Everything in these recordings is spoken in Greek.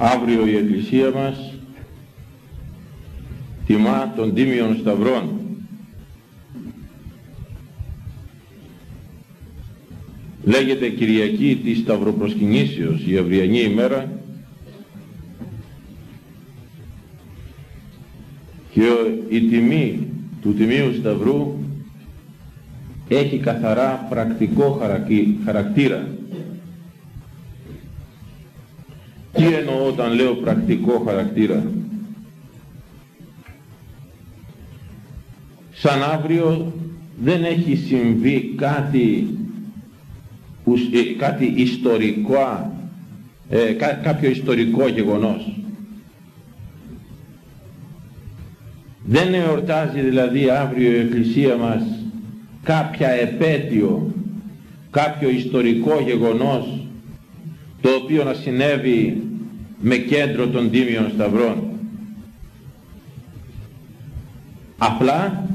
Αύριο η Εκκλησία μας τιμά των Τίμιων Σταυρών. Λέγεται Κυριακή της Σταυροπροσκυνήσεως, η αυριανή ημέρα και η τιμή του Τιμίου Σταυρού έχει καθαρά πρακτικό χαρακτήρα. Τι εννοώ όταν λέω πρακτικό χαρακτήρα. Σαν αύριο δεν έχει συμβεί κάτι, ε, κάτι ιστορικό, ε, κάποιο ιστορικό γεγονός. Δεν εορτάζει δηλαδή αύριο η Εκκλησία μας κάποια επέτειο, κάποιο ιστορικό γεγονός το οποίο να συνέβη με κέντρο των Τίμιων Σταυρών. Απλά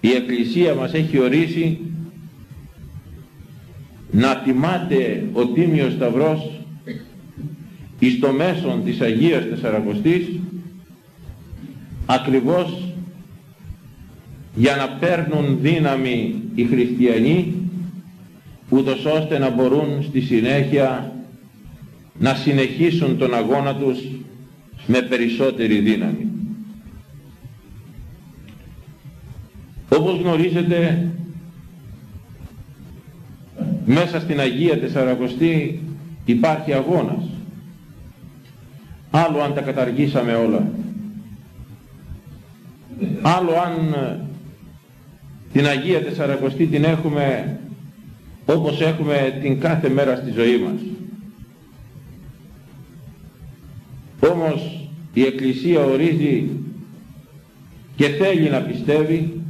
η Εκκλησία μας έχει ορίσει να τιμάται ο Τίμιος Σταυρός εις το μέσον της Αγίας Τεσσαρακοστής ακριβώς για να παίρνουν δύναμη οι χριστιανοί ούτως ώστε να μπορούν στη συνέχεια να συνεχίσουν τον αγώνα τους με περισσότερη δύναμη. Όπως γνωρίζετε μέσα στην Αγία Τεσσαρακοστή υπάρχει αγώνας. Άλλο αν τα καταργήσαμε όλα. Άλλο αν την Αγία Τεσσαρακοστή την έχουμε όπως έχουμε την κάθε μέρα στη ζωή μας. Όμως η Εκκλησία ορίζει και θέλει να πιστεύει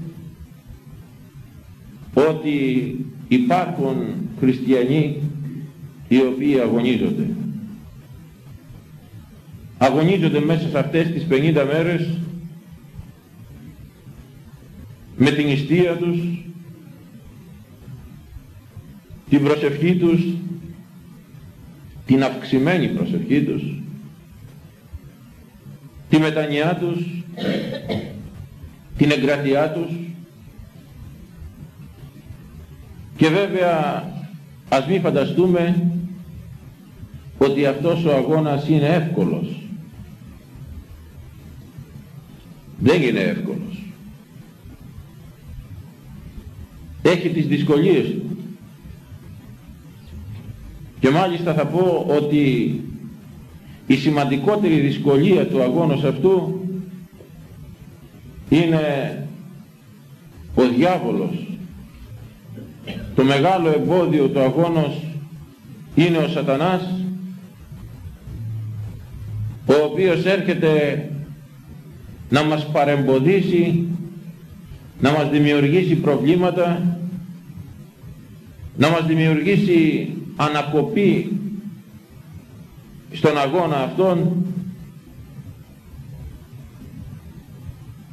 ότι υπάρχουν χριστιανοί οι οποίοι αγωνίζονται. Αγωνίζονται μέσα σε αυτές τις 50 μέρες με την ιστία τους, την προσευχή τους, την αυξημένη προσευχή τους, τη μετανοιά τους, την εγκρατειά τους και βέβαια ας μην φανταστούμε ότι αυτός ο αγώνας είναι εύκολος. Δεν είναι εύκολος. Έχει τις δυσκολίες του. Και μάλιστα θα πω ότι η σημαντικότερη δυσκολία του αγώνος αυτού είναι ο διάβολος. Το μεγάλο εμπόδιο του αγώνος είναι ο σατανάς ο οποίος έρχεται να μας παρεμποδίσει, να μας δημιουργήσει προβλήματα, να μας δημιουργήσει ανακοπή στον αγώνα αυτόν.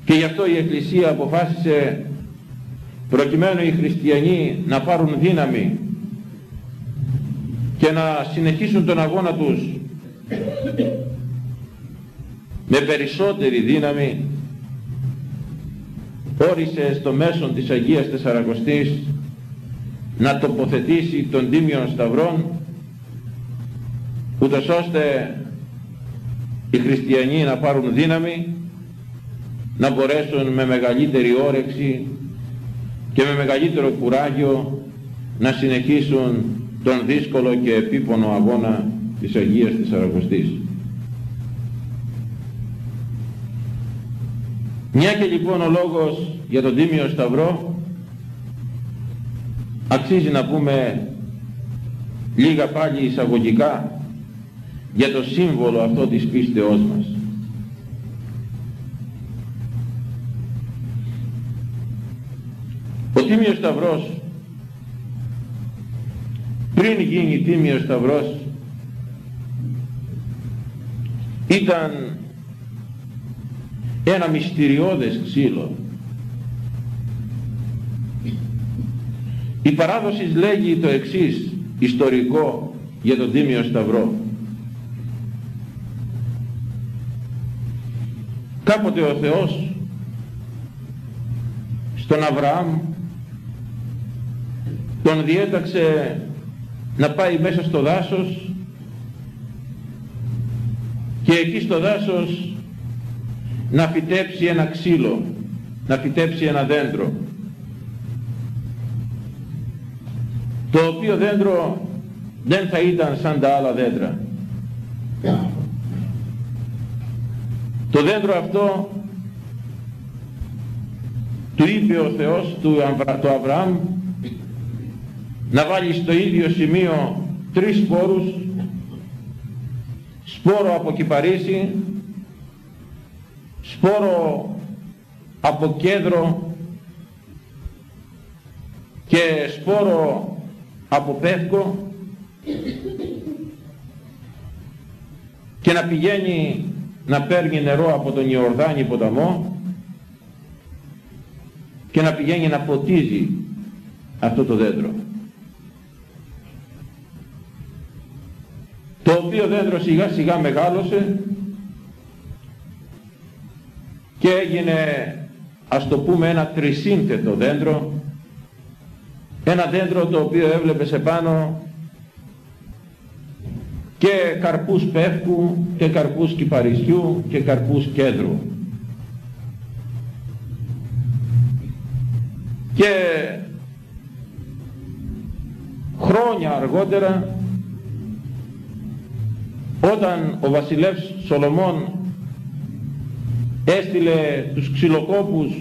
Και γι' αυτό η Εκκλησία αποφάσισε προκειμένου οι χριστιανοί να πάρουν δύναμη και να συνεχίσουν τον αγώνα τους με περισσότερη δύναμη όρισε στο μέσον της Αγίας Τεσσαρακοστής να τοποθετήσει τον Τίμιον Σταυρών ούτως ώστε οι χριστιανοί να πάρουν δύναμη να μπορέσουν με μεγαλύτερη όρεξη και με μεγαλύτερο κουράγιο να συνεχίσουν τον δύσκολο και επίπονο αγώνα της Αγίας της Αρακοστής. Μια και λοιπόν ο λόγος για τον Τίμιο Σταυρό αξίζει να πούμε λίγα πάλι εισαγωγικά για το σύμβολο αυτό της πίστεώς μας. Ο Τίμιος Σταυρός πριν γίνει Τίμιος Σταυρός ήταν ένα μυστηριώδες ξύλο Η παράδοση λέγει το εξής ιστορικό για τον Τίμιο Σταυρό. Κάποτε ο Θεός στον Αβραάμ τον διέταξε να πάει μέσα στο δάσος και εκεί στο δάσος να φυτέψει ένα ξύλο, να φυτέψει ένα δέντρο. Το οποίο δέντρο δεν θα ήταν σαν τα άλλα δέντρα. Το δέντρο αυτό του είπε ο Θεός του, του Αβραάμ να βάλει στο ίδιο σημείο τρεις σπόρους σπόρο από κυπαρίσι σπόρο από κέντρο και σπόρο από πεύκο και να πηγαίνει να παίρνει νερό από τον Ιορδάνη ποταμό και να πηγαίνει να ποτίζει αυτό το δέντρο. Το οποίο δέντρο σιγά σιγά μεγάλωσε και έγινε ας το πούμε ένα τρισύνθετο δέντρο ένα δέντρο το οποίο έβλεπε σε πάνω και καρπούς πεύκου και καρπούς κυπαρισιού και καρπούς κέντρου. Και χρόνια αργότερα όταν ο βασιλεύς Σολομών έστειλε τους ξυλοκόπους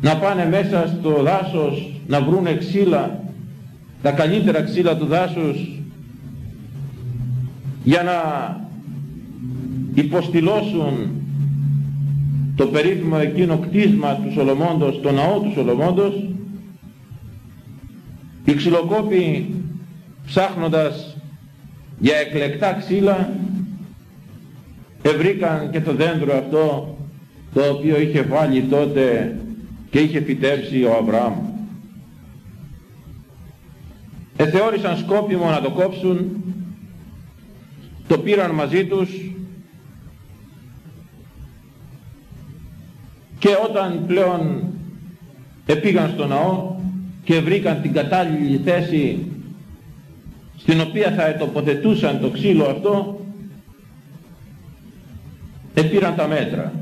να πάνε μέσα στο δάσος να βρούνε ξύλα τα καλύτερα ξύλα του δάσους για να υποστηλώσουν το περίφημο εκείνο κτίσμα του Σολομώντος, το ναό του Σολομώντος, οι ξυλοκόποι ψάχνοντας για εκλεκτά ξύλα ευρήκαν και το δέντρο αυτό το οποίο είχε βάλει τότε και είχε φυτέψει ο Αβραάμ. Εθεώρησαν σκόπιμο να το κόψουν το πήραν μαζί τους. Και όταν πλέον επήγαν στο ναό και βρήκαν την κατάλληλη θέση στην οποία θα ετοποθετούσαν το ξύλο αυτό επήραν τα μέτρα.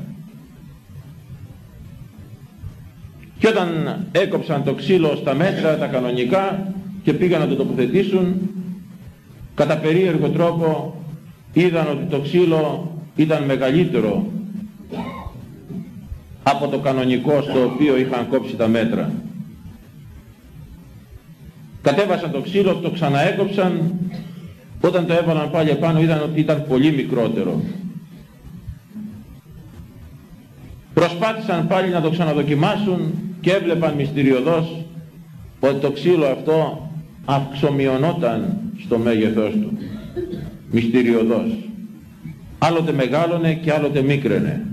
Και όταν έκοψαν το ξύλο στα μέτρα τα κανονικά και πήγαν να το τοποθετήσουν κατά περίεργο τρόπο είδαν ότι το ξύλο ήταν μεγαλύτερο από το κανονικό στο οποίο είχαν κόψει τα μέτρα. Κατέβασαν το ξύλο, το ξαναέκοψαν, όταν το έβαλαν πάλι επάνω είδαν ότι ήταν πολύ μικρότερο. Προσπάθησαν πάλι να το ξαναδοκιμάσουν και έβλεπαν μυστηριωδώς ότι το ξύλο αυτό αυξομειωνόταν στο μέγεθός του μυστηριωδώς. Άλλοτε μεγάλωνε και άλλοτε μίκραινε.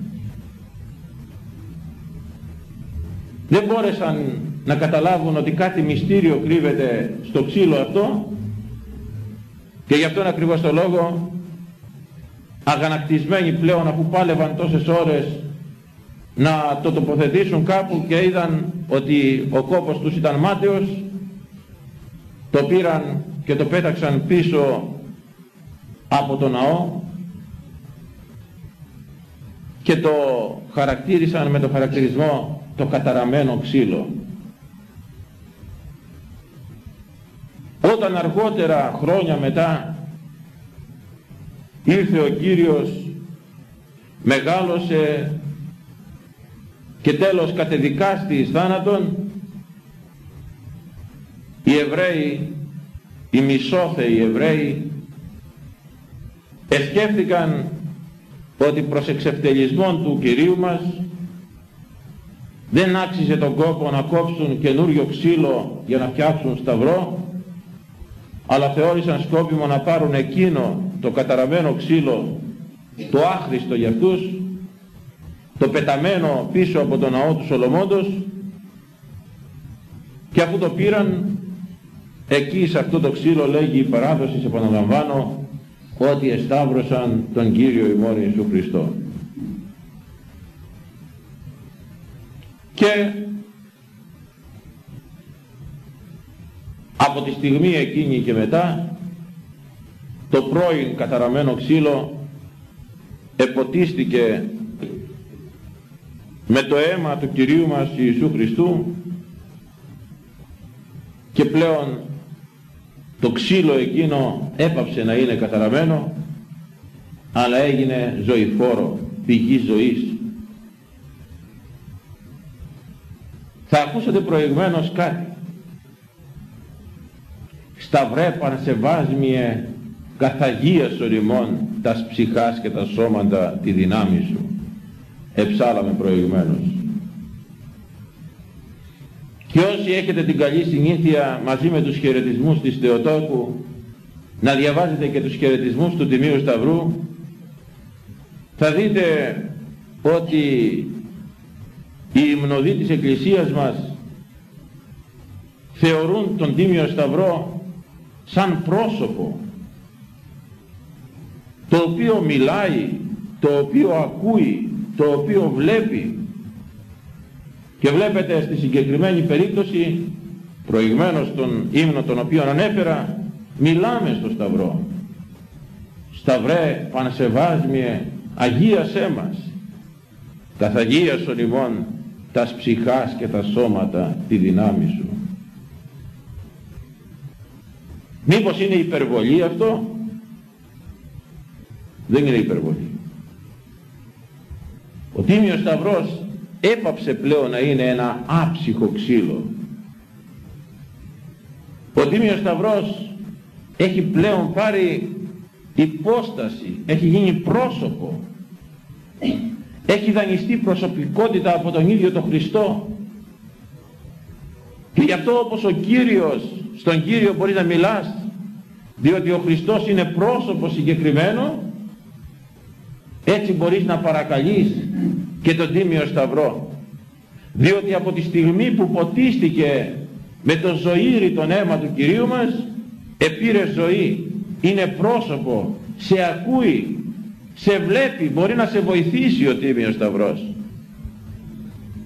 Δεν μπόρεσαν να καταλάβουν ότι κάτι μυστήριο κρύβεται στο ξύλο αυτό και γι' αυτόν ακριβώς το λόγο αγανακτισμένοι πλέον αφού πάλευαν τόσες ώρες να το τοποθετήσουν κάπου και είδαν ότι ο κόπος τους ήταν μάταιος το πήραν και το πέταξαν πίσω από το ναό και το χαρακτήρισαν με το χαρακτηρισμό το καταραμένο ξύλο. Όταν αργότερα χρόνια μετά ήρθε ο Κύριος μεγάλωσε και τέλος κατεδικάστης εις θάνατον οι Εβραίοι, οι μισόθεοι Εβραίοι εσκέφθηκαν ότι προς εξευτελισμό του Κυρίου μας δεν άξιζε τον κόπο να κόψουν καινούριο ξύλο για να φτιάξουν σταυρό αλλά θεώρησαν σκόπιμο να πάρουν εκείνο το καταραμένο ξύλο το άχρηστο για αυτούς το πεταμένο πίσω από τον ναό του Σολομόντος και αφού το πήραν εκεί σε αυτό το ξύλο λέγει η παράδοση σε επαναλαμβάνω ότι εσταύρωσαν τον Κύριο ημών Ιησού Χριστό. Και από τη στιγμή εκείνη και μετά το πρώην καταραμένο ξύλο εποτίστηκε με το αίμα του Κυρίου μας Ιησού Χριστού και πλέον το ξύλο εκείνο έπαψε να είναι καταραμένο αλλά έγινε ζωηφόρο, πηγής ζωής. Θα ακούσατε προηγουμένως κάτι. Σταυρέ πανσεβάσμιε καθαγίας οριμών τας ψυχάς και τα σώματα τη δυνάμει σου. Εψάλαμε προηγουμένως. Και όσοι έχετε την καλή συνήθεια μαζί με τους χαιρετισμούς της Θεοτόκου να διαβάζετε και τους χαιρετισμούς του Τιμίου Σταυρού θα δείτε ότι οι υμνοδοί της Εκκλησίας μας θεωρούν τον Τίμιο Σταυρό σαν πρόσωπο το οποίο μιλάει, το οποίο ακούει, το οποίο βλέπει και βλέπετε στη συγκεκριμένη περίπτωση προηγμένως τον ύμνο τον οποίο ανέφερα μιλάμε στο Σταυρό. Σταυρέ πανσεβάσμιε αγίασέ μας. Καθαγίασον ημών τας ψυχάς και τα σώματα τη δυνάμει σου μήπως είναι υπερβολή αυτό; Δεν είναι υπερβολή. Ο Τίμιος Σταυρός έπαψε πλέον να είναι ένα άψυχο ξύλο. Ο Τίμιος Σταυρός έχει πλέον πάρει υπόσταση, έχει γίνει πρόσωπο, έχει δανειστεί προσωπικότητα από τον ίδιο τον Χριστό. Και γι' αυτό όπως ο Κύριος, στον Κύριο μπορείς να μιλάς, διότι ο Χριστός είναι πρόσωπος συγκεκριμένο, έτσι μπορείς να παρακαλείς και τον Τίμιο Σταυρό. Διότι από τη στιγμή που ποτίστηκε με το ζωήρι τον αίμα του Κυρίου μας, επήρε ζωή είναι πρόσωπο, σε ακούει, σε βλέπει, μπορεί να σε βοηθήσει ο Τίμιος Σταυρός.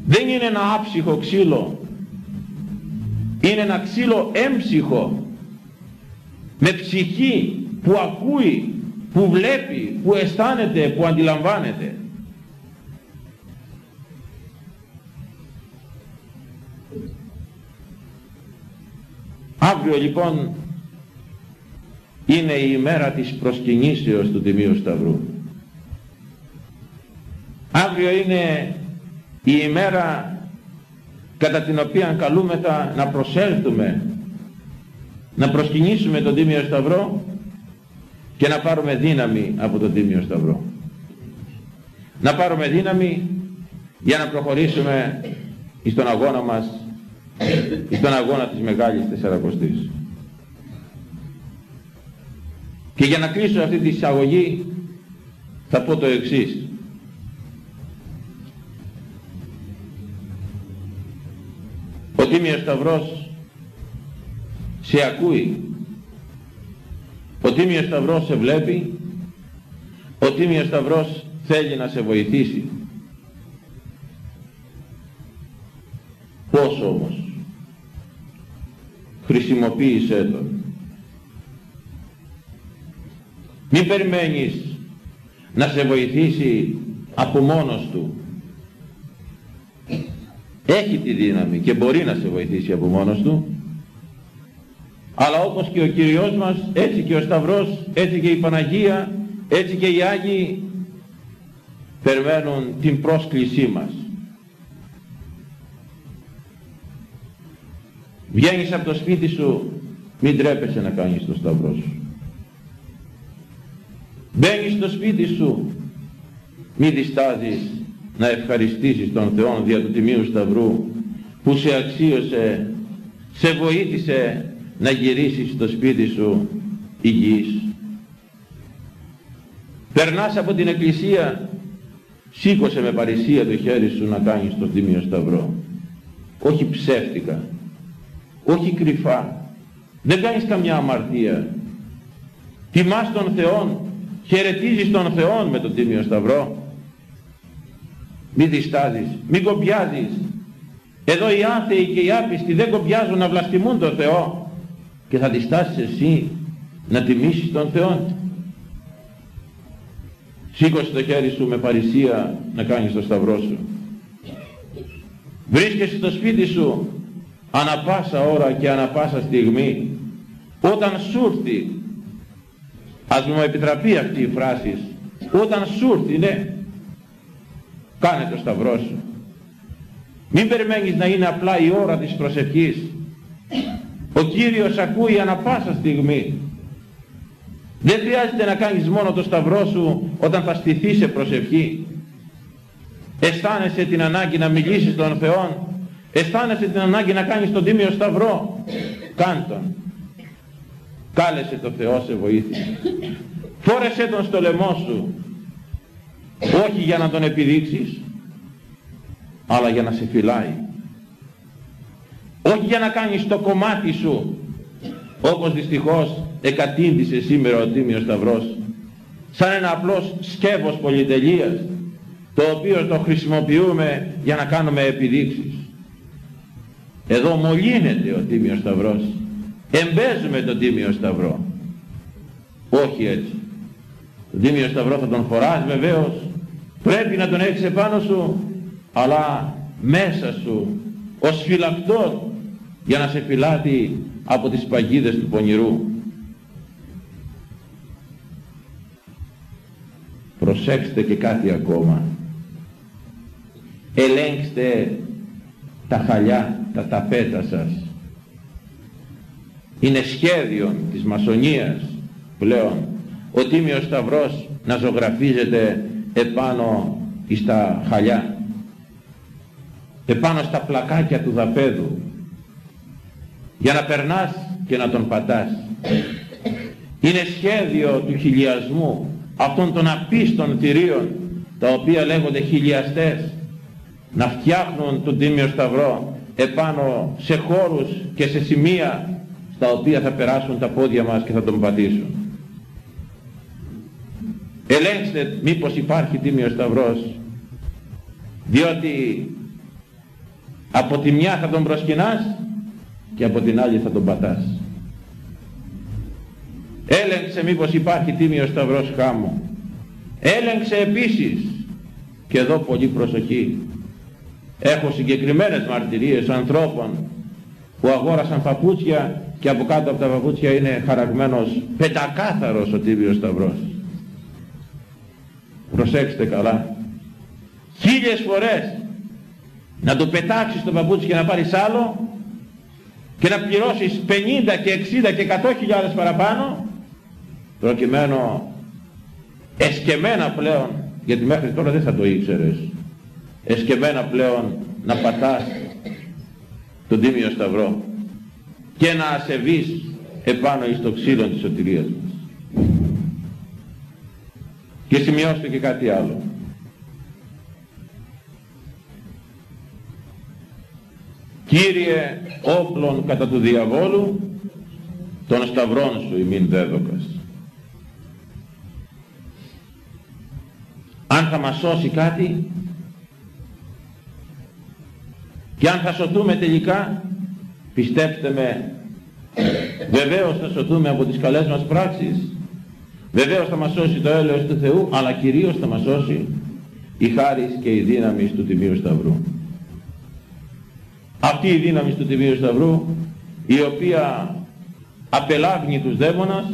Δεν είναι ένα άψυχο ξύλο, είναι ένα ξύλο έμψυχο, με ψυχή που ακούει, που βλέπει, που αισθάνεται, που αντιλαμβάνεται. Αύριο λοιπόν είναι η ημέρα της προσκυνήσεως του Τιμίου Σταυρού. Αύριο είναι η ημέρα κατά την οποία καλούμεθα να προσέλθουμε, να προσκυνήσουμε τον Τίμιο Σταυρό και να πάρουμε δύναμη από τον Τίμιο Σταυρό. Να πάρουμε δύναμη για να προχωρήσουμε στον αγώνα μας, στον αγώνα της Μεγάλης Τεσσαρακοστής. Και για να κλείσω αυτή τη εισαγωγή θα πω το εξής. Ο Τίμιος Σταυρός σε ακούει. Ο Τίμιος Σταυρός σε βλέπει. Ο Τίμιος Σταυρός θέλει να σε βοηθήσει. Πώς όμως; Χρησιμοποίησέ τον. Μην περιμένεις να σε βοηθήσει από μόνος του. Έχει τη δύναμη και μπορεί να σε βοηθήσει από μόνος του. Αλλά όπως και ο Κυριός μας, έτσι και ο Σταυρός, έτσι και η Παναγία, έτσι και οι Άγιοι περιμένουν την πρόσκλησή μας. Βγαίνεις από το σπίτι σου, μην τρέπεσαι να κάνεις το Σταυρό σου. Μπαίνεις στο σπίτι σου, μη διστάζεις να ευχαριστήσεις τον Θεό δια του Τιμίου Σταυρού που σε αξίωσε, σε βοήθησε να γυρίσεις στο σπίτι σου υγιής. Περνάς από την εκκλησία, σήκωσε με παρησία το χέρι σου να κάνεις το Τιμίο Σταυρό. Όχι ψεύτικα, όχι κρυφά. Δεν κάνεις καμιά αμαρτία. Τιμάς τον Θεόν χαιρετίζεις τον Θεό με τον Τίμιο Σταυρό. Μη διστάζεις, μη κομπιάζεις, Εδώ οι άθεοι και οι άπιστοι δεν κομπιάζουν να βλαστημούν τον Θεό και θα διστάσεις εσύ να τιμήσεις τον Θεό. Σήκωσε το χέρι σου με παρησία να κάνεις το σταυρό σου. Βρίσκεσαι στο σπίτι σου ανα πάσα ώρα και ανα πάσα στιγμή όταν σου έρθει ας μου επιτραπεί αυτή η φράση όταν σου έρθει ναι κάνε το σταυρό σου. Μην περιμένεις να είναι απλά η ώρα της προσευχής. Ο Κύριος ακούει ανα πάσα στιγμή. Δεν χρειάζεται να κάνεις μόνο το σταυρό σου όταν θα στηθεί σε προσευχή. Αισθάνεσαι την ανάγκη να μιλήσεις τον Θεό αισθάνεσαι την ανάγκη να κάνεις τον Τίμιο Σταυρό. Κάν τον. Κάλεσε το Θεό σε βοήθεια φόρεσέ τον στο λαιμό σου. Όχι για να τον επιδείξεις αλλά για να σε φυλάει. Όχι για να κάνεις το κομμάτι σου όπως δυστυχώς εκατήντησε σήμερα ο Τίμιος Σταυρός σαν ένα απλός σκεύος πολυτελείας το οποίο το χρησιμοποιούμε για να κάνουμε επιδείξεις εδώ μολύνεται ο Τίμιος Σταυρός. Εμπέζουμε τον Τίμιο Σταυρό. Όχι έτσι. Τον Τίμιος Σταυρό θα τον φοράς βεβαίως. Πρέπει να τον έχεις επάνω σου αλλά μέσα σου ως φυλακτός για να σε φυλάτει από τις παγίδες του πονηρού. Προσέξτε και κάτι ακόμα. Ελέγξτε τα χαλιά, τα ταπέτα σας. Είναι σχέδιο της μασονίας πλέον ο Τίμιος Σταυρός να ζωγραφίζεται επάνω στα χαλιά επάνω στα πλακάκια του δαπέδου για να περνάς και να τον πατάς. Είναι σχέδιο του χιλιασμού αυτών των απίστων θηρίων τα οποία λέγονται χιλιαστές να φτιάχνουν τον Τίμιο Σταυρό επάνω σε χώρους και σε σημεία στα οποία θα περάσουν τα πόδια μας και θα τον πατήσουν. Ελέγξτε μήπως υπάρχει Τίμιος Σταυρός διότι από τη μια θα τον προσκυνάς και από την άλλη θα τον πατάς. Έλεγξε μήπως υπάρχει Τίμιος Σταυρός χάμου. Έλεγξε επίσης και εδώ πολύ προσοχή Έχω συγκεκριμένες μαρτυρίες ανθρώπων που αγόρασαν παπούτσια και από κάτω από τα παπούτσια είναι χαραγμένος πεντακάθαρος ο Τίμιος Σταυρός. Προσέξτε καλά. Χίλιες φορές να το πετάξεις το παπούτσι και να πάρεις άλλο και να πληρώσεις 50 και 60 και 100 χιλιάδες παραπάνω προκειμένου εσκεμένα πλέον γιατί μέχρι τώρα δεν θα το ήξερες εσκεμμένα πλέον να πατάς τον Τίμιο Σταυρό και να ασεβείς επάνω εις το ξύλο της σωτηρίας μας. Και σημειώστε και κάτι άλλο. Κύριε όπλων κατά του διαβόλου των σταυρών σου ημίν δέδοκας. Αν θα μας σώσει κάτι και αν θα σωθούμε τελικά, πιστέψτε με, βεβαίως θα σωθούμε από τις καλές μας πράξεις, βεβαίως θα μας σώσει το έλεος του Θεού, αλλά κυρίως θα μας σώσει η χάρις και η δύναμη του Τιμίου Σταυρού. Αυτή η δύναμη του Τιμίου Σταυρού, η οποία απελάβνει τους δαίμονας,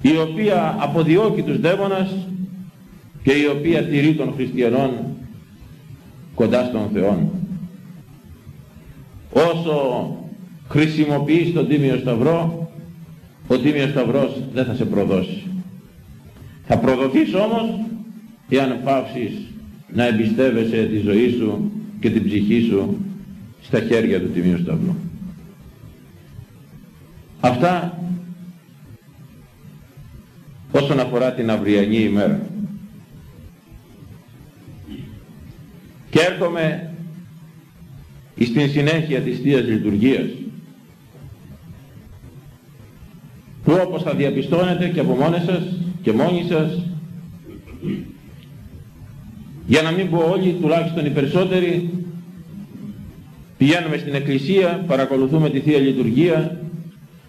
η οποία αποδιώκει τους δαίμονας και η οποία τηρεί των χριστιανών κοντά στον Θεό όσο χρησιμοποιείς τον Τίμιο Σταυρό ο Τίμιος Σταυρός δεν θα σε προδώσει. Θα προδοθείς όμως εάν πάψεις να εμπιστεύεσαι τη ζωή σου και την ψυχή σου στα χέρια του Τιμίου Σταυρού. Αυτά όσον αφορά την αυριανή ημέρα. Και έρχομαι στην συνέχεια της Θείας Λειτουργίας που όπως θα διαπιστώνετε και από μόνες σας και μόνοι σας για να μην πω όλοι τουλάχιστον οι περισσότεροι Πηγαίνουμε στην Εκκλησία, παρακολουθούμε τη Θεία Λειτουργία,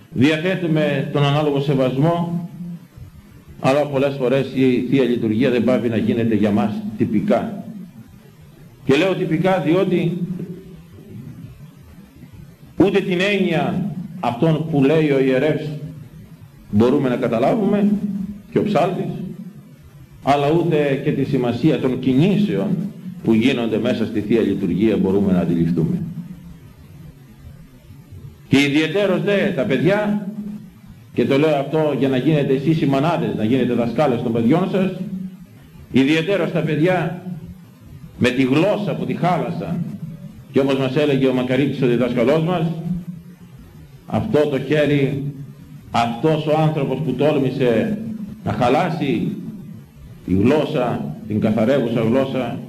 διαθέτουμε τον ανάλογο σεβασμό, αλλά πολλές φορές η Θεία Λειτουργία δεν πάβει να γίνεται για μας τυπικά. Και λέω τυπικά διότι ούτε την έννοια αυτών που λέει ο ιερεύς μπορούμε να καταλάβουμε και ο ψάλτης, αλλά ούτε και τη σημασία των κινήσεων που γίνονται μέσα στη Θεία Λειτουργία μπορούμε να αντιληφθούμε. Και ιδιαίτερος δε τα παιδιά, και το λέω αυτό για να γίνετε εσείς οι μανάδες, να γίνετε δασκάλες των παιδιών σας, ιδιαίτερος τα παιδιά με τη γλώσσα που τη χάλασαν και όπως μας έλεγε ο Μακαρίτης ο διδασκαλός μας, αυτό το χέρι, αυτός ο άνθρωπος που τόλμησε να χαλάσει τη γλώσσα, την καθαρεύουσα γλώσσα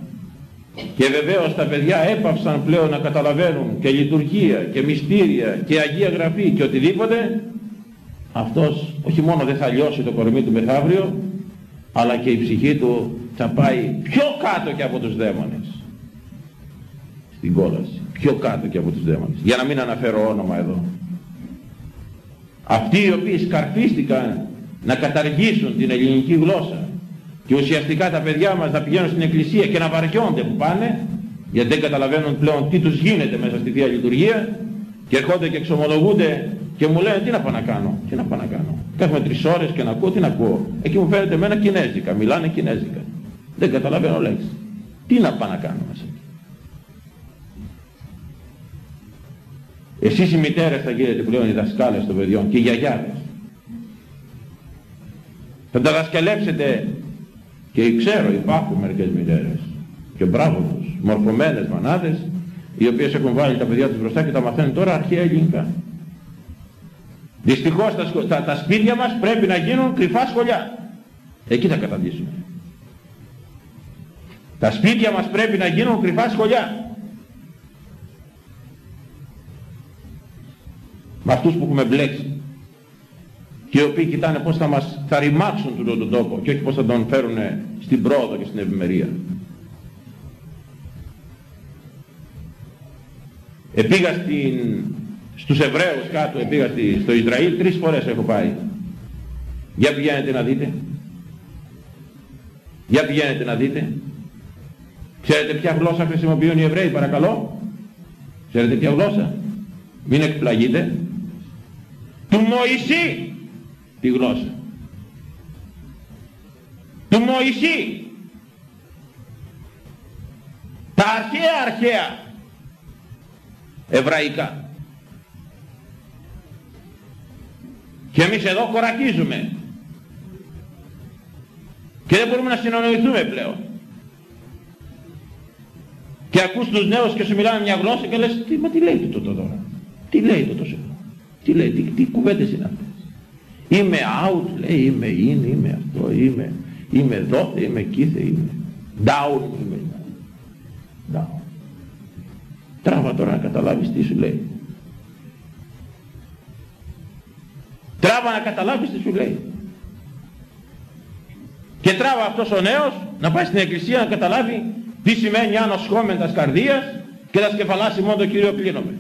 και βεβαίως τα παιδιά έπαυσαν πλέον να καταλαβαίνουν και λειτουργία και μυστήρια και Αγία Γραφή και οτιδήποτε αυτός όχι μόνο δεν θα λιώσει το κορμί του μεθαύριο αλλά και η ψυχή του θα πάει πιο κάτω και από τους δαίμονες στην κόλαση πιο κάτω και από τους δαίμονες για να μην αναφέρω όνομα εδώ αυτοί οι οποίοι σκαρφίστηκαν να καταργήσουν την ελληνική γλώσσα και ουσιαστικά τα παιδιά μας να πηγαίνουν στην εκκλησία και να βαριώνται που πάνε γιατί δεν καταλαβαίνουν πλέον τι τους γίνεται μέσα στη Θεία Λειτουργία και έρχονται και εξομολογούνται και μου λένε τι να πάω να κάνω, τι να πάω να κάνω. Κάθομαι τρεις ώρες και να ακούω, τι να ακούω. Εκεί μου φαίνεται εμένα κινέζικα, μιλάνε κινέζικα. Δεν καταλαβαίνω λέξη. Τι να πάω να κάνω μέσα εκεί. Εσείς οι μητέρες θα γίνετε πλέον οι δασκάλες των παιδιών και οι γιαγιάδες. Θα τα δασκαλέψετε και ξέρω υπάρχουν μερικές μητέρες και μπράβο τους, μορφωμένες μανάδες οι οποίες έχουν βάλει τα παιδιά τους μπροστά και τα μαθαίνουν τώρα αρχαία ελληνικά. Δυστυχώς τα, τα, τα σπίτια μας πρέπει να γίνουν κρυφά σχολιά. Εκεί θα καταντήσουμε. Τα σπίτια μας πρέπει να γίνουν κρυφά σχολιά. Με αυτούς που έχουμε μπλέξει και οι οποίοι κοιτάνε πώς θα μας θα ρημάξουν τον, τον τόπο και όχι πώς θα τον φέρουν στην πρόοδο και στην ευημερία. Επήγα στην, στους Εβραίους κάτω, επήγα στη, στο Ισραήλ, τρεις φορές έχω πάει. Για πηγαίνετε να δείτε. Για πηγαίνετε να δείτε. Ξέρετε ποια γλώσσα χρησιμοποιούν οι Εβραίοι παρακαλώ. Ξέρετε ποια γλώσσα. Μην εκπλαγείτε. Του Μωυσή τη γλώσσα. Του Μωυσή. Τα αρχαία αρχαία εβραϊκά. Και εμείς εδώ κορακίζουμε. Και δεν μπορούμε να συνανοηθούμε πλέον. Και ακούς τους νέους και σου μιλάνε μια γλώσσα και λες, τι, μα τι λέει το τώρα; Τι λέει το τόσο. Τι λέει, τι, τι κουβέντες είναι αυτές; Είμαι out, λέει, είμαι in, είμαι αυτό, είμαι, είμαι εδώ, είμαι εκεί, είμαι down, είμαι down. Τράβα τώρα να καταλάβεις τι σου λέει. Τράβα να καταλάβεις τι σου λέει. Και τράβα αυτός ο νέος να πάει στην εκκλησία να καταλάβει τι σημαίνει άνος χώμεντας καρδίας και να σκεφαλάσει μόνο το Κύριο πλήρωμε.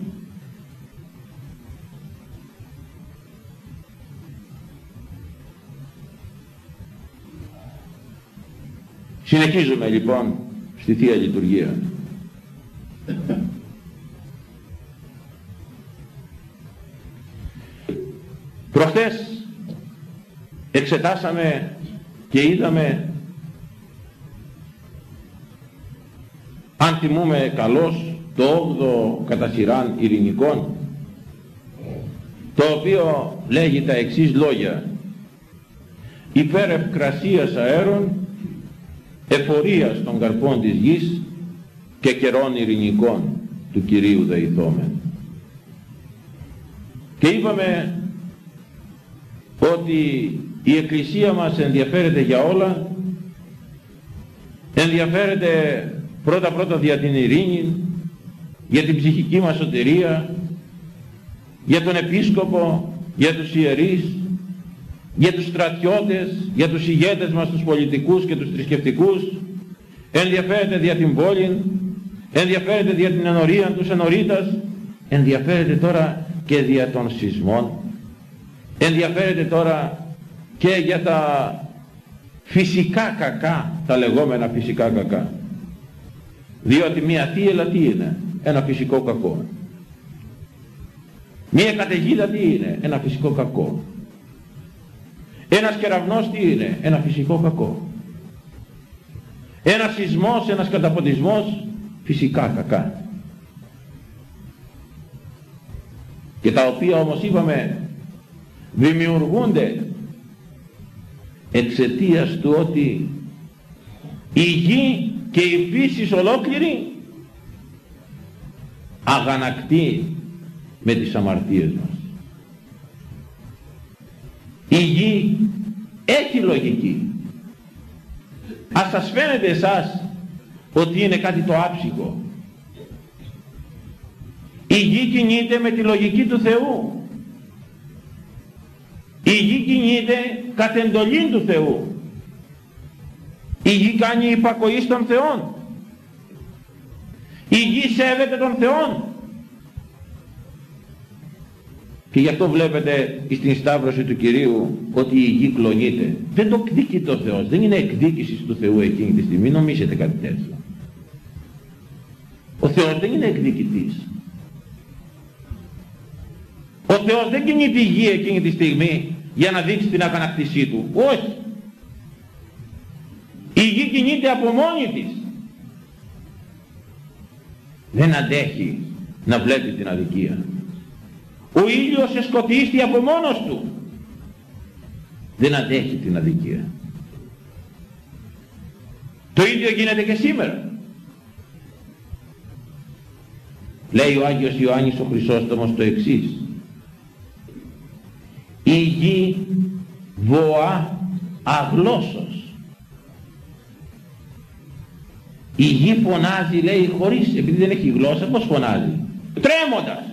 Συνεχίζουμε λοιπόν στη Θεία Λειτουργία. Προχτές εξετάσαμε και είδαμε αν τιμούμε καλώς το 8ο κατά σειράν ειρηνικών το οποίο λέγει τα εξής λόγια υπέρ ευκρασίας αέρων εφορίας των καρπών της γης και καιρών ειρηνικών του Κυρίου Δεϊθόμεν. Και είπαμε ότι η Εκκλησία μας ενδιαφέρεται για όλα, ενδιαφέρεται πρώτα πρώτα για την ειρήνη, για την ψυχική μας σωτηρία, για τον Επίσκοπο, για τους ιερείς, για τους στρατιώτες, για τους ηγέτες μας, τους πολιτικούς και τους θρησκευτικούς, ενδιαφέρεται για την πόλη, ενδιαφέρεται δια την ενορία τους ενορίτας, ενδιαφέρεται τώρα και δια των σεισμών, ενδιαφέρεται τώρα και για τα φυσικά κακά, τα λεγόμενα φυσικά κακά. Διότι μια θύελα τι είναι, ένα φυσικό κακό. Μια καταιγίδα τι είναι, ένα φυσικό κακό. Ένας κεραυνός τι είναι, ένα φυσικό κακό. Ένας σεισμός, ένας καταποντισμός, φυσικά κακά. Και τα οποία όμως είπαμε δημιουργούνται εξαιτίας του ότι η γη και η φύση ολόκληρη αγανακτεί με τις αμαρτίες μας. Η γη έχει λογική. Ας σας φαίνεται εσάς ότι είναι κάτι το άψυχο. Η γη κινείται με τη λογική του Θεού. Η γη κινείται κατ' εντολή του Θεού. Η γη κάνει υπακοή στον Θεό. Η γη σέβεται τον Θεό. Και γι' αυτό βλέπετε στην Σταύρωση του Κυρίου ότι η γη κλονείται. Δεν το εκδίκει το Θεός. Δεν είναι εκδίκηση του Θεού εκείνη τη στιγμή. Νομίζετε κάτι τέτοιο. Ο Θεός δεν είναι εκδικητής. Ο Θεός δεν κινεί τη γη εκείνη τη στιγμή για να δείξει την αγανακτησή του. Όχι. Η γη κινείται από μόνη της. Δεν αντέχει να βλέπει την αδικία. Ο ήλιος εσκοτίστη από μόνος του. Δεν αντέχει την αδικία. Το ίδιο γίνεται και σήμερα. Λέει ο Άγιος Ιωάννης ο Χρυσόστομος το εξής. Η γη βοά αγλώσσος. Η γη φωνάζει λέει χωρίς, επειδή δεν έχει γλώσσα, πώς φωνάζει; Τρέμοντας τρέμοντας.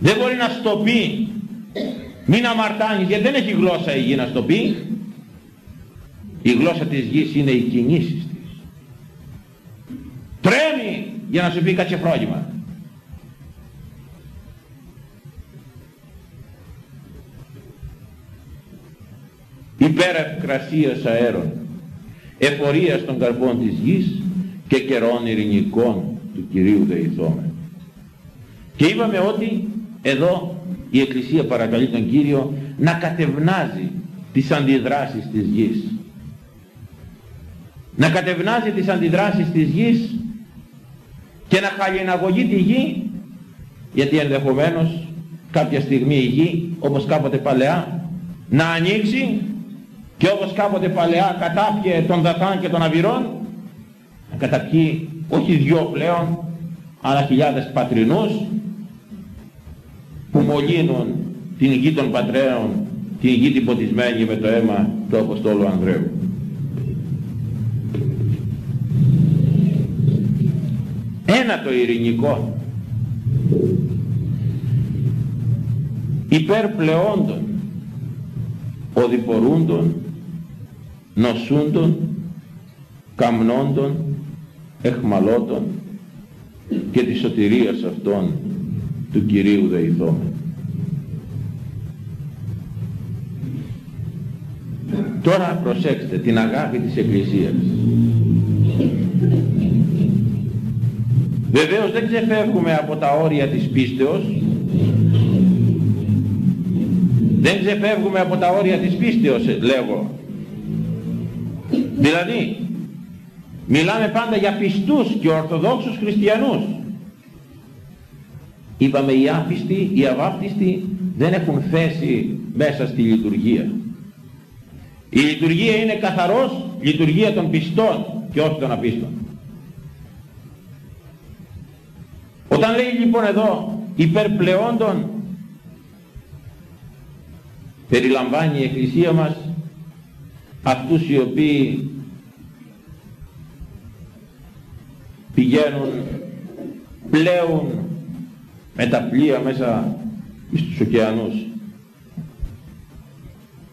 Δεν μπορεί να στο πει μην αμαρτάνεις γιατί δεν έχει γλώσσα η γη να στο πει. Η γλώσσα της γης είναι οι κινήσεις της. Τρέμει για να σου πει κατσεφρόγημα. Υπερευκρασίας αέρων, εφορίας των καρπών της γης και καιρών ειρηνικών του Κυρίου Δεϊθόμεν. Και είπαμε ότι εδώ η Εκκλησία παρακαλεί τον Κύριο να κατευνάζει τις αντιδράσεις της γης. Να κατευνάζει τις αντιδράσεις της γης και να χαλιναγωγεί τη γη γιατί ενδεχομένως κάποια στιγμή η γη όπως κάποτε παλαιά να ανοίξει και όπως κάποτε παλαιά κατάπιε των δαθάν και των αβυρών να καταπιεί όχι δυο πλέον αλλά χιλιάδες πατρινούς που μολύνουν την γη των πατρέων, την γη την ποτισμένη με το αίμα του Αποστόλου Ανδρέου. Ένα το ειρηνικό υπερπλεόντων, οδηπορούντων, νοσούντων, καμνόντων, εχμαλώτων και της σωτηρίας αυτών του Κυρίου Δεϊθόμεν. Τώρα προσέξτε την αγάπη της Εκκλησίας. Βεβαίως δεν ξεφεύγουμε από τα όρια της πίστεως. Δεν ξεφεύγουμε από τα όρια της πίστεως λέγω. Δηλαδή μιλάμε πάντα για πιστούς και ορθοδόξους χριστιανούς. Είπαμε οι άπιστοι, οι αβάπτιστοι δεν έχουν θέση μέσα στη λειτουργία. Η λειτουργία είναι καθαρός λειτουργία των πιστών και όχι των απίστων. Όταν λέει λοιπόν εδώ υπερπλεόντων περιλαμβάνει η Εκκλησία μας αυτούς οι οποίοι πηγαίνουν πλέον με τα πλοία μέσα στους ωκεανούς.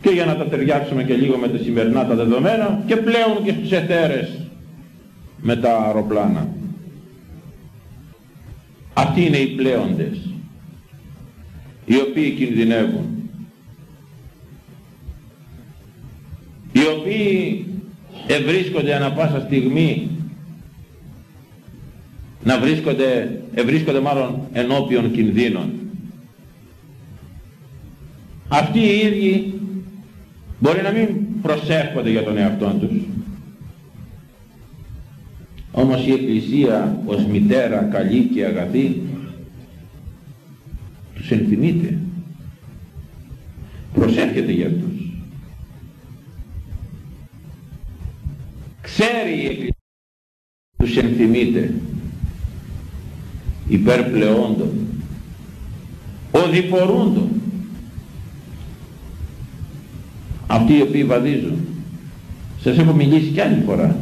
Και για να τα ταιριάξουμε και λίγο με τα σημερινά τα δεδομένα και πλέον και στους εθέρες με τα αεροπλάνα. Αυτοί είναι οι πλέοντες, οι οποίοι κινδυνεύουν. Οι οποίοι ευρίσκονται ανα πάσα στιγμή να βρίσκονται, ευρίσκονται μάλλον ενώπιον κινδύνων. Αυτοί οι ίδιοι μπορεί να μην προσεύχονται για τον εαυτό τους. Όμως η Εκκλησία ως μητέρα καλή και αγαθή τους ενθυμείται. Προσεύχεται για αυτούς. Ξέρει η Εκκλησία τους ενθυμείται υπερπλεόντων οδηπορούντων αυτοί οι οποίοι βαδίζουν. Σας έχω μιλήσει κι άλλη φορά.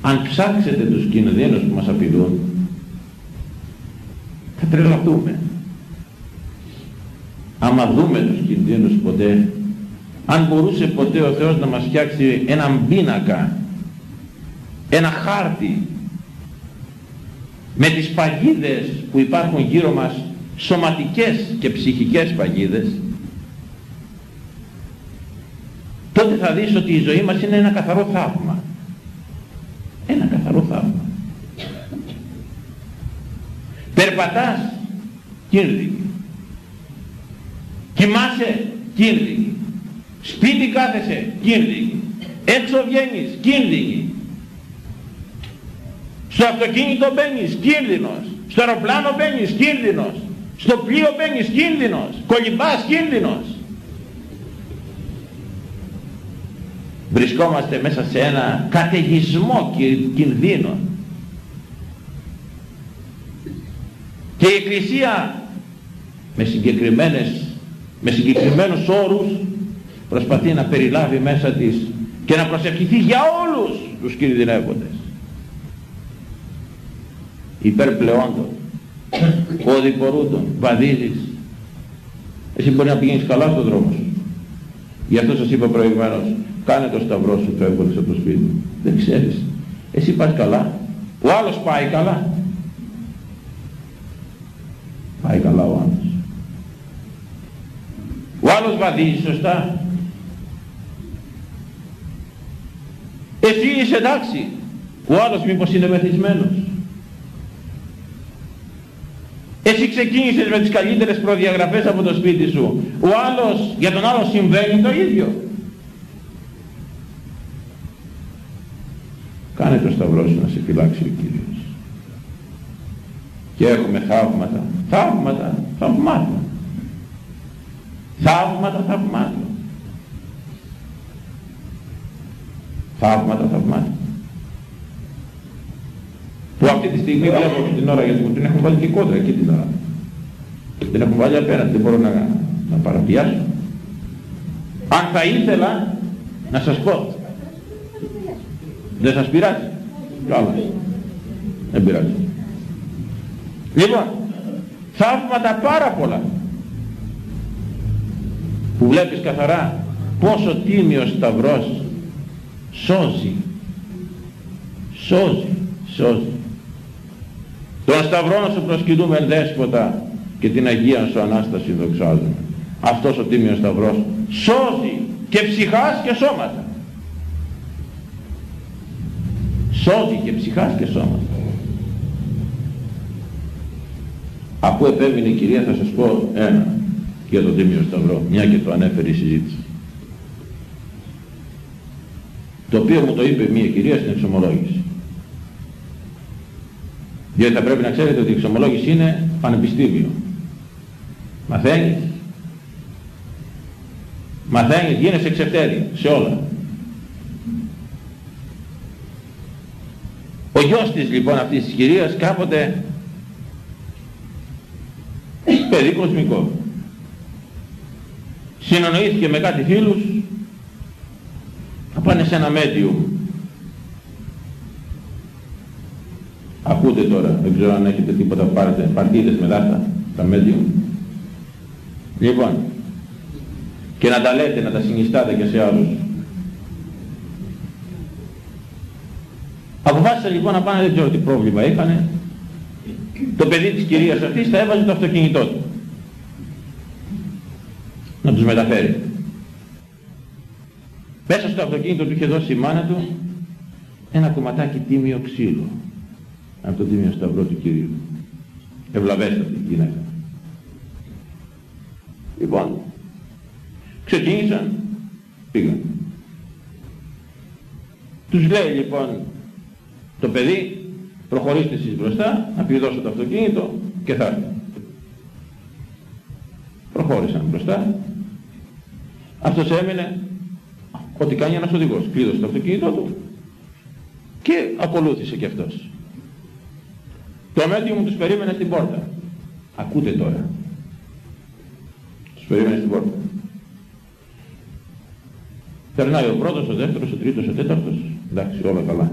Αν ψάξετε τους κινδύνους που μας απειλούν θα τρελαθούμε. Άμα δούμε τους κινδύνους ποτέ αν μπορούσε ποτέ ο Θεός να μας φτιάξει έναν πίνακα ένα χάρτη με τις παγίδες που υπάρχουν γύρω μας σωματικές και ψυχικές παγίδες τότε θα δεις ότι η ζωή μας είναι ένα καθαρό θαύμα. Ένα καθαρό θαύμα. Περπατάς κίνδυνοι κοιμάσαι κίνδυνοι σπίτι κάθεσαι κίνδυνοι έξω βγαίνεις κίνδυνοι στο αυτοκίνητο μπαίνεις κίνδυνος. Στο αεροπλάνο μπαίνεις κίνδυνος. Στο πλοίο μπαίνεις κίνδυνος. Κολυμπάς κίνδυνος. Βρισκόμαστε μέσα σε ένα καταιγισμό κινδύνων. Και η Εκκλησία με συγκεκριμένες με συγκεκριμένους όρους προσπαθεί να περιλάβει μέσα της και να προσευχηθεί για όλους τους κινδυνεύοντες υπερπλεόντων οδηπορούντων βαδίζεις. Εσύ μπορεί να πηγαίνεις καλά στον δρόμο σου. Γι' αυτό σας είπα προηγουμένως κάνε το σταυρό σου φεύγοντας από το σπίτι δεν ξέρεις. Εσύ πας καλά. Ο άλλος πάει καλά. Πάει καλά ο άλλος. Ο άλλος βαδίζει σωστά. Εσύ είσαι εντάξει. Ο άλλος μήπως είναι μεθυσμένος εσύ ξεκίνησες με τις καλύτερες προδιαγραφές από το σπίτι σου. Ο άλλος, για τον άλλο συμβαίνει το ίδιο. Κάνε το σταυρό σου να σε φυλάξει ο Κύριος. Και έχουμε θαύματα, θαύματα, θαυμάτων. Θαύματα, θαυμάτων. Θαύματα, θαυμάτων που αυτή τη στιγμή βλέπω την ώρα γιατί μου την έχουν βάλει και κόντρα εκεί την ώρα. Την έχουν βάλει απέναντι, δεν μπορώ να, να παραπιάσω. Αν θα ήθελα να σας πω, δεν σας πειράζει. Καλά. Δεν πειράζει. Λοιπόν, θαύματα πάρα πολλά που βλέπεις καθαρά πόσο τίμιος σταυρός σώζει σώζει σώζει τον Σταυρό να σου προσκυνούμε δέσποτα και την Αγία σου Ανάσταση δοξάζουμε. Αυτός ο Τίμιος Σταυρός σώζει και ψυχάς και σώματα. Σώζει και ψυχάς και σώματα. Αφού επέμεινε η κυρία θα σας πω ένα για τον Τίμιο Σταυρό, μια και το ανέφερε η συζήτηση. Το οποίο μου το είπε μια κυρία στην εξομολόγηση. Διότι θα πρέπει να ξέρετε ότι η εξομολόγηση είναι πανεπιστήμιο. Μαθαίνεις, μαθαίνεις, γίνεσαι εξευτέρη σε όλα. Ο γιος της λοιπόν αυτής της κυρίας κάποτε παιδί κοσμικό. Συνονοήθηκε με κάτι φίλους να πάνε σε ένα medium Ακούτε τώρα, δεν ξέρω αν έχετε τίποτα πάρετε, παρτίδες με δάστα, τα medium. Λοιπόν, και να τα λέτε, να τα συνιστάτε και σε άλλους. Αποφάσισα λοιπόν να πάνε, δεν ξέρω τι πρόβλημα είχαν. Το παιδί της κυρίας αυτής θα έβαζε το αυτοκίνητό του. Να τους μεταφέρει. Μέσα στο αυτοκίνητο του είχε δώσει η μάνα του ένα κομματάκι τίμιο ξύλο από το τίμιο σταυρό του Κυρίου. Ευλαβέστατη γυναίκα. Λοιπόν, ξεκίνησαν, πήγαν. Τους λέει λοιπόν το παιδί, προχωρήστε εσείς μπροστά, να πηδώσω το αυτοκίνητο και θα έρθω. Προχώρησαν μπροστά. Αυτός έμεινε ό,τι κάνει ένας οδηγός. Κλείδωσε το αυτοκίνητό του και ακολούθησε και αυτός. Το μέτριο μου τους περίμενε στην πόρτα. Ακούτε τώρα. Τους περίμενε στην πόρτα. Περνάει ο πρώτος, ο δεύτερος, ο τρίτος, ο τέταρτος. Εντάξει, όλα καλά.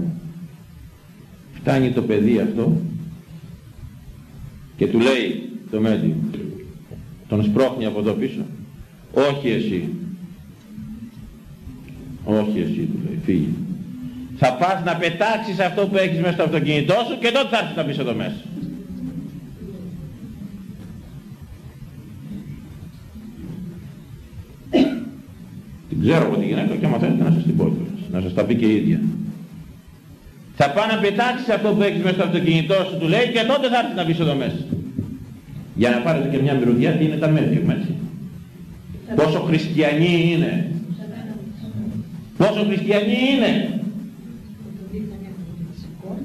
Φτάνει το παιδί αυτό και του λέει το μέτριο. Τον σπρώχνει από εδώ πίσω. Όχι εσύ. Όχι εσύ του λέει. Φύγει. Θα πας να πετάξεις αυτό που έχεις μέσα στο αυτοκίνητό σου και τότε θα έρθεις να μπεις εδώ μέσα. Την ξέρω από τη γυναίκα και άμα θέλετε να σας την πω να σας τα πει και η ίδια. Θα πάει να πετάξεις αυτό που έχεις μέσα στο αυτοκίνητό σου του λέει και τότε θα έρθεις να μπεις εδώ μέσα. Για να πάρετε και μια μυρωδιά τι είναι τα μέτρημα έτσι. Πόσο χριστιανοί είναι. Πόσο χριστιανοί είναι.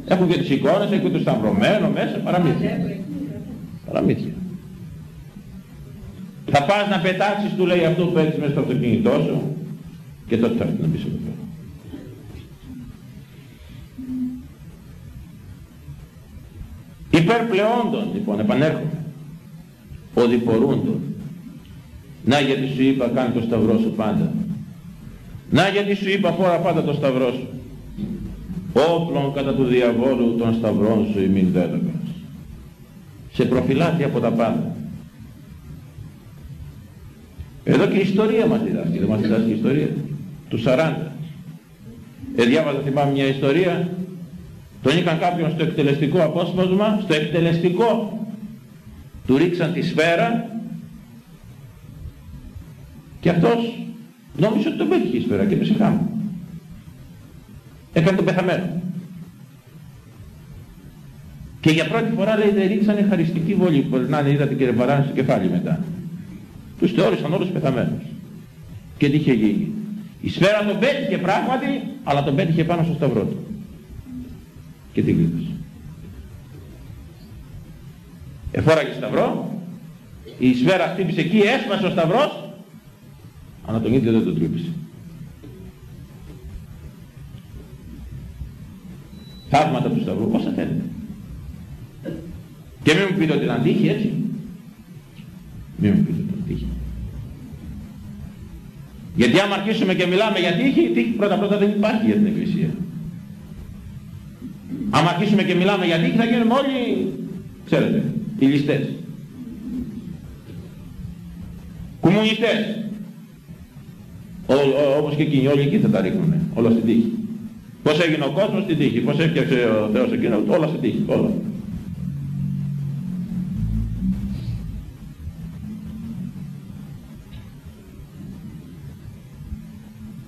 Έχουν και τις εικόνες, έχουν και το σταυρωμένο μέσα, παραμύθια. Παραμύθια. Θα πας να πετάξεις, του λέει αυτό που έχεις μέσα στο αυτοκίνητό σου και τότε θα έρθει να μπεις εδώ πέρα. Υπερπλεόντων, λοιπόν, επανέρχομαι. Οδηπορούντων. Να γιατί σου είπα κάνει το σταυρό σου πάντα. Να γιατί σου είπα φόρα πάντα το σταυρό σου όπλων κατά του διαβόλου των σταυρών σου ημίν δέδοκας. Σε προφυλάτει από τα πάντα. Εδώ και η ιστορία μας διδάσκει, δεν μας διδάσκει η ιστορία τους 40. Ε, διάβαζα θυμάμαι μια ιστορία, τον είχαν κάποιον στο εκτελεστικό απόσπασμα, στο εκτελεστικό, του ρίξαν τη σφαίρα και αυτός νόμιζε ότι τον πέτυχε η σφαίρα και έπεσε χάμω. Έκανε τον πεθαμένο. Και για πρώτη φορά λέει δεν ρίξανε χαριστική βολή που περνάνε είδατε και ρεβαράνε στο κεφάλι μετά. Τους θεώρησαν όλους πεθαμένους. Και τι είχε γίνει. Η σφαίρα τον πέτυχε πράγματι, αλλά τον πέτυχε πάνω στο σταυρό του. Και την κλείδωσε. Εφόραγε σταυρό, η σφαίρα χτύπησε εκεί, έσπασε ο σταυρός, αλλά τον ίδιο δεν τον τρύπησε. Θαύματα του Σταυρού, όσα θέλετε. Και μην μου πείτε ότι ήταν τύχη έτσι. Μην μου πείτε ότι ήταν τύχη. Γιατί άμα αρχίσουμε και μιλάμε για τύχη, τύχη πρώτα πρώτα δεν υπάρχει για την Εκκλησία. Άμα αρχίσουμε και μιλάμε για τύχη θα γίνουμε όλοι, ξέρετε, οι ληστές. Κομμουνιστές. Όπως και εκείνοι, όλοι εκεί θα τα ρίχνουν, όλα στην τύχη. Πώς έγινε ο κόσμος στην τύχη, πώς έφτιαξε ο Θεός εκείνο, όλα στην τύχη, όλα.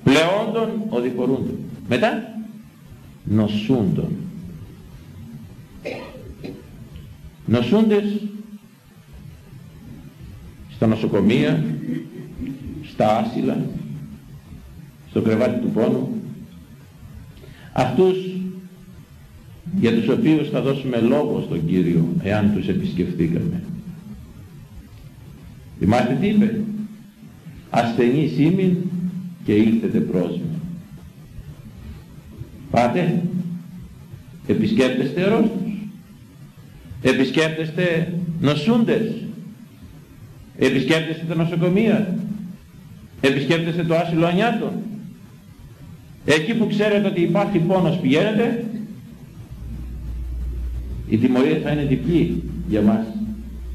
Πλεόντων οδηπορούντων. Μετά, νοσούντων. Νοσούντες στα νοσοκομεία, στα άσυλα, στο κρεβάτι του πόνου, αυτούς για τους οποίους θα δώσουμε λόγο στον Κύριο εάν τους επισκεφθήκαμε. Θυμάστε τι είπε. Ασθενείς ήμιν και ήλθετε πρόσμα. Πάτε, επισκέπτεστε αρρώστους, επισκέπτεστε νοσούντες, επισκέπτεστε τα νοσοκομεία, επισκέπτεστε το άσυλο ανιάτων, Εκεί που ξέρετε ότι υπάρχει πόνος πηγαίνετε, η τιμωρία θα είναι διπλή για μας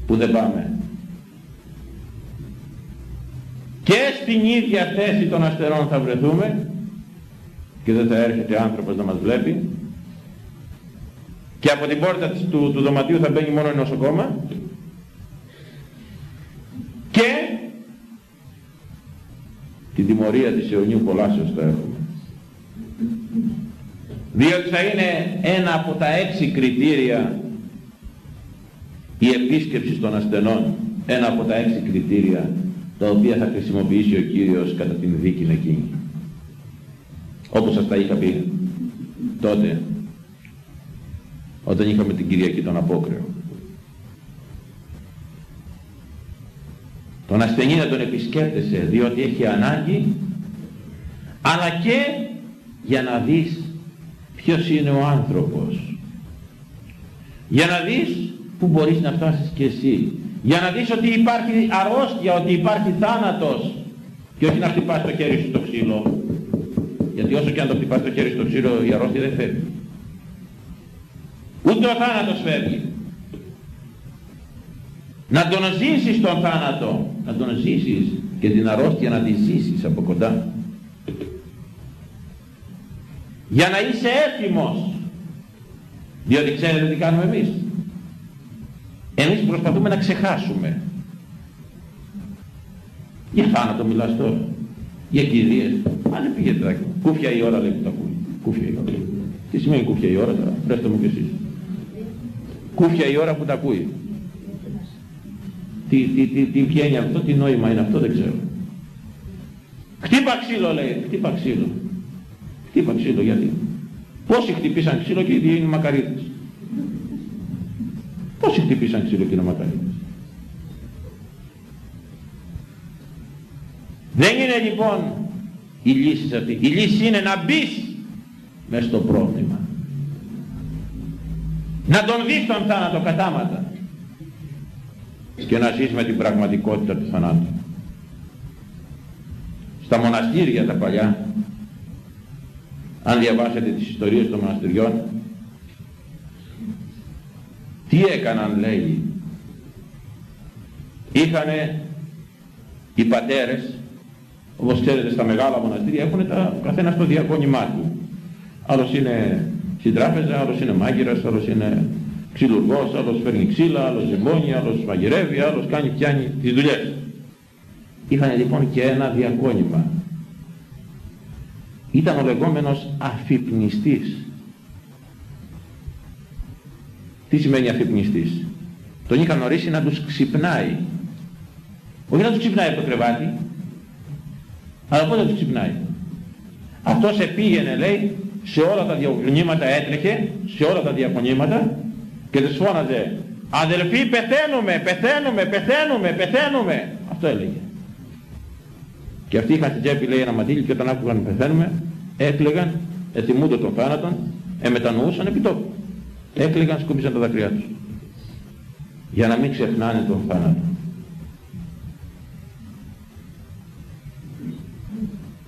που δεν πάμε. Και στην ίδια θέση των αστερών θα βρεθούμε και δεν θα έρχεται άνθρωπος να μας βλέπει και από την πόρτα του, του δωματίου θα μπαίνει μόνο νοσοκόμα και την τιμωρία της αιωνίου κολάσεως θα έχουμε. Διότι θα είναι ένα από τα έξι κριτήρια η επίσκεψη των ασθενών, ένα από τα έξι κριτήρια τα οποία θα χρησιμοποιήσει ο Κύριος κατά την δίκη εκείνη. Όπως σας τα είχα πει τότε, όταν είχαμε την Κυριακή των Απόκρεων. Τον ασθενή να τον επισκέπτεσαι διότι έχει ανάγκη, αλλά και για να δεις ποιος είναι ο άνθρωπος; Για να δεις που μπορείς να φτάσεις και εσύ. Για να δεις ότι υπάρχει αρρώστια, ότι υπάρχει θάνατος και όχι να χτυπάς το χέρι σου στο ξύλο. Γιατί όσο και αν το χτυπάς το χέρι στο ξύλο η αρρώστια δεν φεύγει. Ούτε ο θάνατος φεύγει. Να τον ζήσεις τον θάνατο, να τον ζήσεις και την αρρώστια να τη ζήσεις από κοντά. Για να είσαι έτοιμος. Διότι ξέρετε τι κάνουμε εμείς. Εμείς προσπαθούμε να ξεχάσουμε. Για θάνατο μιλάς τώρα. Για κυρίες. Αν δεν πήγε τώρα. Κούφια η ώρα λέει που τα ακούει. Κούφια η ώρα. Τι σημαίνει κούφια η ώρα τώρα; Πρέστε μου κι εσείς. Κούφια η ώρα που τα ακούει. Τι, τι, τι, τι βγαίνει αυτό, τι νόημα είναι αυτό δεν ξέρω. Χτύπα ξύλο λέει. Χτύπα ξύλο. Χτύπα ξύλο γιατί. Πόσοι χτυπήσαν ξύλο και οι είναι μακαρίτες. Πόσοι χτυπήσαν ξύλο και είναι μακαρίτες. Δεν είναι λοιπόν η λύση αυτή. Η λύση είναι να μπεις μέσα στο πρόβλημα. Να τον δεις τον θάνατο κατάματα και να ζεις με την πραγματικότητα του θανάτου. Στα μοναστήρια τα παλιά αν διαβάσετε τις ιστορίες των μοναστηριών τι έκαναν λέει είχανε οι πατέρες όπως ξέρετε στα μεγάλα μοναστήρια έχουν τα, ο καθένας το διακόνημά του άλλος είναι στην τράπεζα, άλλος είναι μάγειρας, άλλος είναι ξυλουργός, άλλος φέρνει ξύλα, άλλος ζεμπώνει, άλλος μαγειρεύει, άλλος κάνει πιάνει τις δουλειές. Είχαν λοιπόν και ένα διακόνημα ήταν ο λεγόμενος αφυπνιστής. Τι σημαίνει αφυπνιστής; Τον είχαν ορίσει να τους ξυπνάει. Όχι να τους ξυπνάει από το κρεβάτι, αλλά πότε τους ξυπνάει; Αυτός επήγαινε λέει σε όλα τα διακονήματα έτρεχε, σε όλα τα διακονήματα και τους φώναζε αδελφοί πεθαίνουμε, πεθαίνουμε, πεθαίνουμε, πεθαίνουμε. Αυτό έλεγε. Και αυτοί είχαν στην τσέπη λέει ένα μαντήλι και όταν άκουγαν πεθαίνουμε έκλεγαν, ετοιμούνται τον θάνατον, εμετανοούσαν επί τόπου. Έκλεγαν, σκούπισαν τα δάκρυά τους. Για να μην ξεχνάνε τον θάνατο.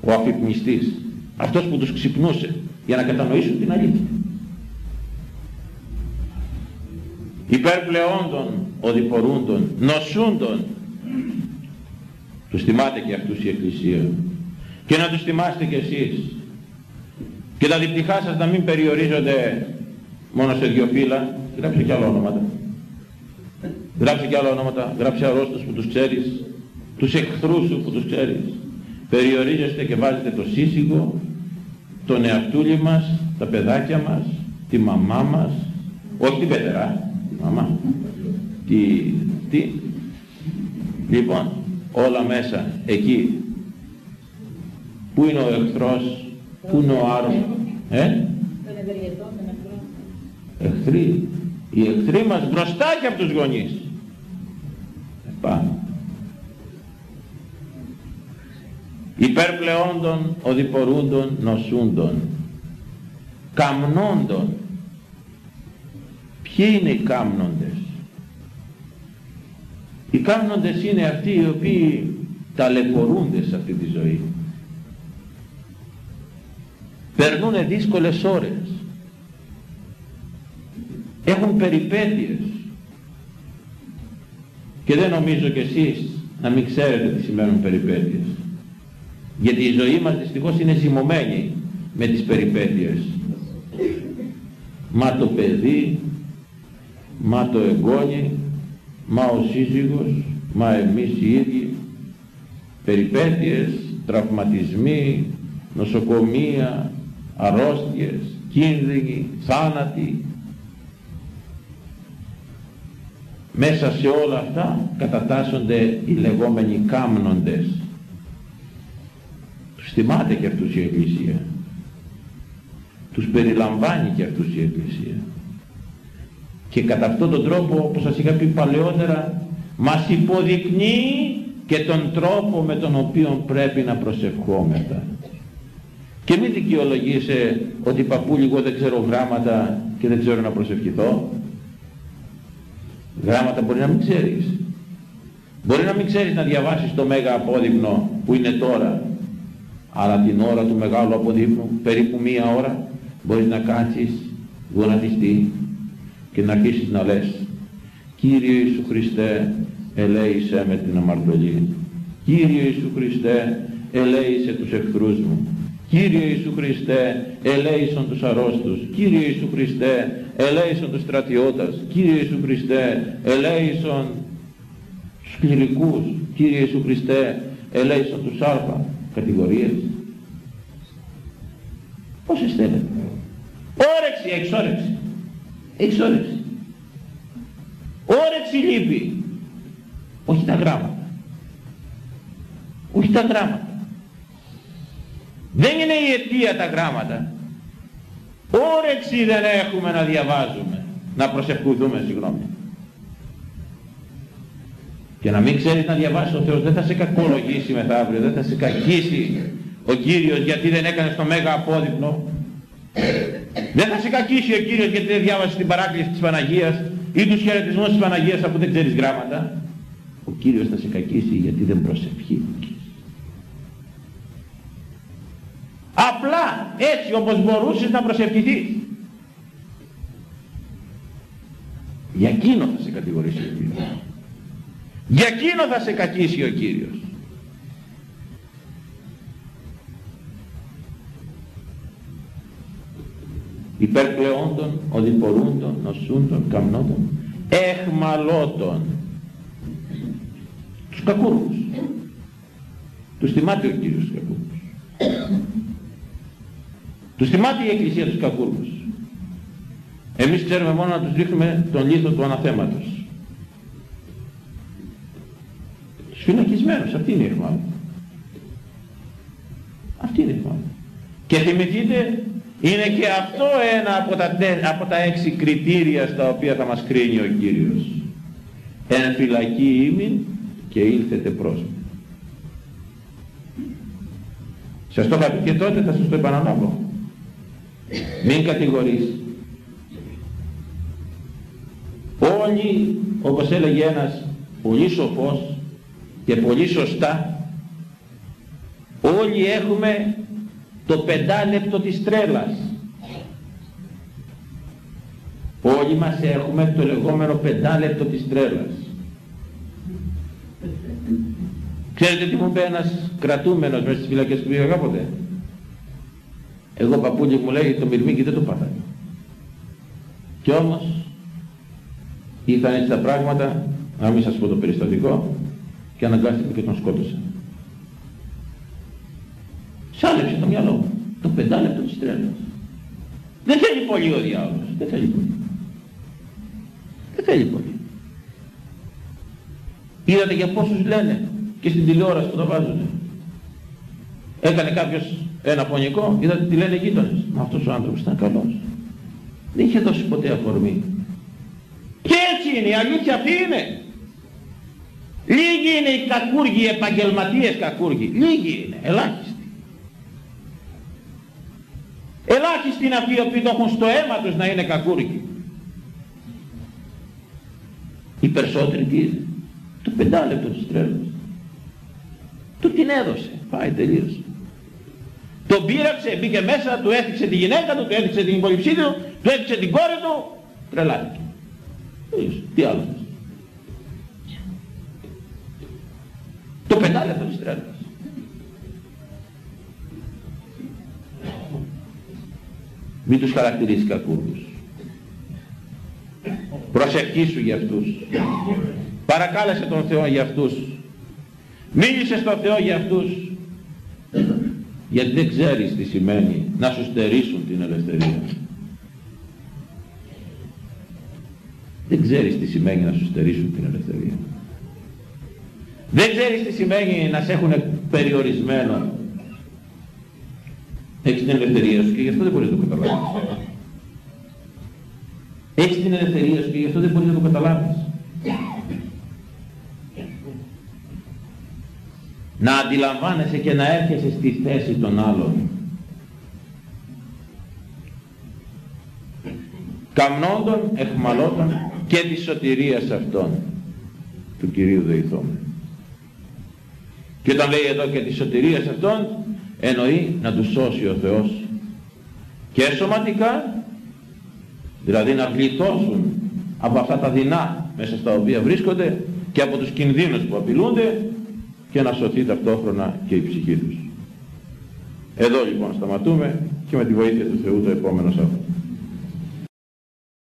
Ο αφυπνιστής, αυτός που τους ξυπνούσε για να κατανοήσουν την αλήθεια. Υπερπλεόντων, οδηπορούντων, νοσούντων, τους θυμάται και αυτούς η Εκκλησία. Και να τους θυμάστε κι εσείς. Και τα διπτυχά σας να μην περιορίζονται μόνο σε δύο φύλλα. Γράψε και άλλα ονόματα. Γράψε και άλλα ονόματα. Γράψε αρρώστους που τους ξέρεις. Τους εχθρούς σου που τους ξέρεις. Περιορίζεστε και βάζετε το σύζυγο, τον εαυτούλη μας, τα παιδάκια μας, τη μαμά μας, όχι την πέτερά, τη μαμά. Τι, τι; Λοιπόν, όλα μέσα, εκεί. Πού είναι ο εχθρός, πού είναι ο άρρωστος. Ε; Εχθροί. Οι εχθροί μας μπροστά και από τους γονείς. Επάνω. Υπερπλεόντων, οδηπορούντων, νοσούντων. Καμνόντων. Ποιοι είναι οι κάμνοντες; Οι κάμνοντες είναι αυτοί οι οποίοι ταλαιπωρούνται σε αυτή τη ζωή. Περνούν δύσκολες ώρες. Έχουν περιπέτειες. Και δεν νομίζω κι εσείς να μην ξέρετε τι σημαίνουν περιπέτειες. Γιατί η ζωή μας δυστυχώς είναι ζυμωμένη με τις περιπέτειες. μα το παιδί, μα το εγγόνι, μα ο σύζυγος, μα εμείς οι ίδιοι, περιπέτειες, τραυματισμοί, νοσοκομεία, αρρώστιες, κίνδυνοι, θάνατοι. Μέσα σε όλα αυτά κατατάσσονται οι λεγόμενοι κάμνοντες. Τους θυμάται και αυτούς η Εκκλησία. Τους περιλαμβάνει και αυτούς η Εκκλησία. Και κατά αυτόν τον τρόπο, όπως σας είχα πει παλαιότερα, μας υποδεικνύει και τον τρόπο με τον οποίο πρέπει να προσευχόμεθα. Και μην δικαιολογήσει ότι παππούλη εγώ δεν ξέρω γράμματα και δεν ξέρω να προσευχηθώ. Γράμματα μπορεί να μην ξέρεις. Μπορεί να μην ξέρεις να διαβάσεις το μέγα απόδειμνο που είναι τώρα. Αλλά την ώρα του μεγάλου αποδείμνου, περίπου μία ώρα, μπορείς να κάτσεις γονατιστή και να αρχίσεις να λες Κύριε Ιησού Χριστέ, ελέησέ με την αμαρτωλή. Κύριε Ιησού Χριστέ, ελέησε τους εχθρούς μου. Κύριε Ιησού Χριστέ, ελέησον τους αρρώστους. Κύριε Ιησού Χριστέ, ελέησον τους στρατιώτας. Κύριε Ιησού Χριστέ, ελέησον τους κληρικούς. Κύριε Ιησού Χριστέ, ελέησον τους άρπα. Κατηγορίες. Πόσες θέλετε. Όρεξη, εξόρεξη. Εξόρεξη. Όρεξη λείπει. Όχι τα γράμματα. Όχι τα γράμματα. Δεν είναι η αιτία τα γράμματα. Όρεξη δεν έχουμε να διαβάζουμε. Να προσευχηθούμε, συγγνώμη. Και να μην ξέρεις να διαβάσεις ο Θεός δεν θα σε κακολογήσει μεθαύριο, δεν θα σε κακίσει ο Κύριος γιατί δεν έκανες το μέγα απόδειπνο. Δεν θα σε κακίσει ο Κύριος γιατί δεν διάβασες την παράκληση της Παναγίας ή τους χαιρετισμούς της Παναγίας αφού δεν ξέρεις γράμματα. Ο Κύριος θα σε κακίσει γιατί δεν προσευχήθηκες. Απλά έτσι όπως μπορούσες να προσευχηθείς. Για εκείνο θα σε κατηγορήσει ο Κύριος. Για εκείνο θα σε κακίσει ο Κύριος. Υπερπλεόντων, οδηπορούντων, νοσούντων, καμνόντων, εχμαλώτων. Τους κακούργους. Τους θυμάται ο Κύριος τους κακούργους. Τους θυμάται η Εκκλησία τους κακούργους. Εμείς ξέρουμε μόνο να τους δείχνουμε τον λίθο του αναθέματος. Τους φυλακισμένους, αυτή είναι η εχμάλωτη. Αυτή είναι η εχμάλωτη. Και θυμηθείτε είναι και αυτό ένα από τα, από τα έξι κριτήρια στα οποία θα μας κρίνει ο Κύριος. Εν φυλακή ήμιν και ήλθετε πρόσωπο. Σας το είχα πει και τότε θα σας το επαναλάβω. Μην κατηγορείς. Όλοι, όπως έλεγε ένας πολύ σοφός και πολύ σωστά, όλοι έχουμε το πεντάλεπτο της τρέλας. Όλοι μας έχουμε το λεγόμενο πεντάλεπτο της τρέλας. Ξέρετε τι μου είπε ένας κρατούμενος μέσα στις φυλακές που πήγα κάποτε; Εγώ παππούλι μου λέει το μυρμήγκι δεν το πάθανε. Κι όμως ήρθαν έτσι τα πράγματα, να μην σας πω το περιστατικό, και αναγκάστηκε και τον σκότωσε. Σάλεψε το μυαλό μου. Το πεντάλεπτο της τρέλας. Δεν θέλει πολύ ο διάολος. Δεν θέλει πολύ. Δεν θέλει πολύ. Είδατε για πόσους λένε και στην τηλεόραση που το βάζουν. Έκανε κάποιος ένα πονικό, είδατε τι λένε οι γείτονες. Μα αυτός ο άνθρωπος ήταν καλός. Δεν είχε δώσει ποτέ αφορμή. Και έτσι είναι, η αλήθεια αυτή είναι. Λίγοι είναι οι κακούργοι, οι επαγγελματίες κακούργοι. Λίγοι είναι, ελάχιστοι. Ελάχιστοι είναι αυτοί οι οποίοι το έχουν στο αίμα τους να είναι κακούργοι. Οι περισσότεροι τι είναι; Το πεντάλεπτο της τρέλας. Του την έδωσε. Πάει τελείωσε. Τον πήραξε, μπήκε μέσα, του έθιξε τη γυναίκα του, του έθιξε την υπολοιψή του, του έθιξε την κόρη του. Τρελάθηκε. Τι άλλο. Το πεντάλεπτο της τρέλας. Μην τους χαρακτηρίσεις κακούργους. προσευχήσου για αυτούς. Παρακάλεσε τον Θεό για αυτούς. Μίλησε στον Θεό για αυτούς. Γιατί δεν ξέρεις τι σημαίνει να σου στερήσουν την ελευθερία. Δεν ξέρεις τι σημαίνει να σου στερήσουν την ελευθερία. Δεν ξέρεις τι σημαίνει να σε έχουν περιορισμένο έχεις την ελευθερία σου και γι' αυτό δεν μπορείς να το καταλάβεις έχεις την ελευθερία σου και γι' αυτό δεν μπορείς να το καταλάβεις να αντιλαμβάνεσαι και να έρχεσαι στη θέση των άλλων. Καμνόντων, εχμαλώτων και της σωτηρίας αυτών του Κυρίου Δεϊθόμου. Και όταν λέει εδώ και της σωτηρίας αυτών εννοεί να τους σώσει ο Θεός και σωματικά δηλαδή να γλιτώσουν από αυτά τα δεινά μέσα στα οποία βρίσκονται και από τους κινδύνους που απειλούνται και να σωθεί ταυτόχρονα και η ψυχή τους. Εδώ λοιπόν σταματούμε και με τη βοήθεια του Θεού το επόμενο Σάββατο.